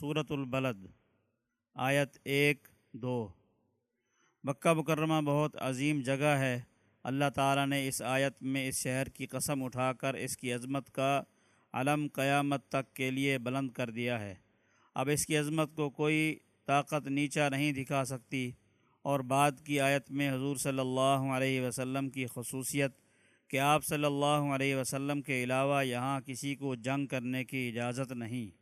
صورت البلد، آیت ایک، دو۔ مکہ مکرمہ بہت عظیم جگہ ہے۔ اللہ تعالیٰ نے اس آیت میں اس شہر کی قسم اٹھا کر اس کی عظمت کا علم قیامت تک کے لیے بلند کر دیا ہے۔ اب اس کی عظمت کو کوئی طاقت نیچا نہیں دکھا سکتی۔ اور بعد کی آیت میں حضور صلی اللہ علیہ وسلم کی خصوصیت کہ آپ صلی اللہ علیہ وسلم کے علاوہ یہاں کسی کو جنگ کرنے کی اجازت نہیں۔